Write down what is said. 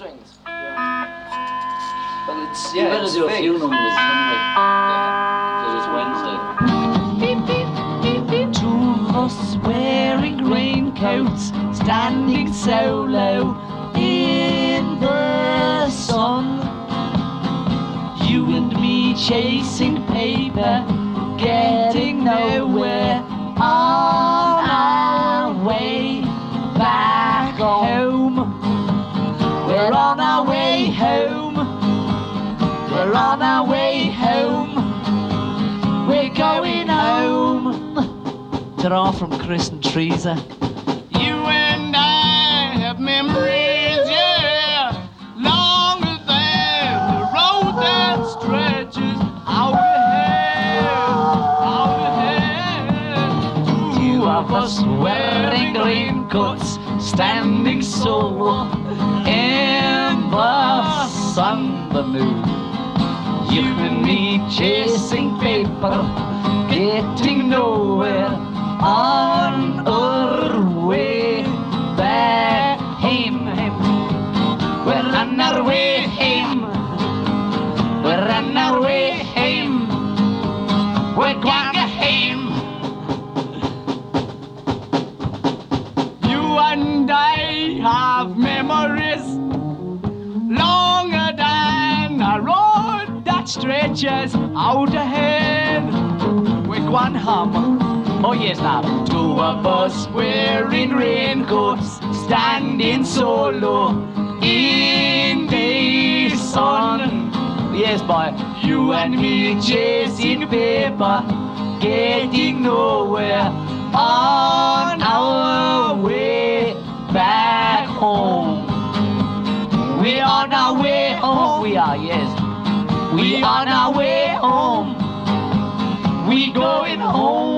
Well, it's You yeah. better it's do a few numbers, something. Because it's Wednesday. Two of us wearing raincoats, standing solo in the sun. You and me chasing paper, getting nowhere on our way home. We're going home. They're all from Chris and Teresa. You and I have memories, yeah, longer than the road that stretches out ahead, out ahead. Two of us wearing raincoats, standing solo in the sun, the moon. You and me chasing paper, getting nowhere on our way back home. We're on our way home. We're on our way home. We're going home. You and I have memories that stretches out ahead. We're going home. Oh yes, now. Two of us wearing raincoats, standing solo in the sun. Yes, boy. You and me chasing paper, getting nowhere on our way back home. We're on our way home. We are, yes. We on our way home. We going home.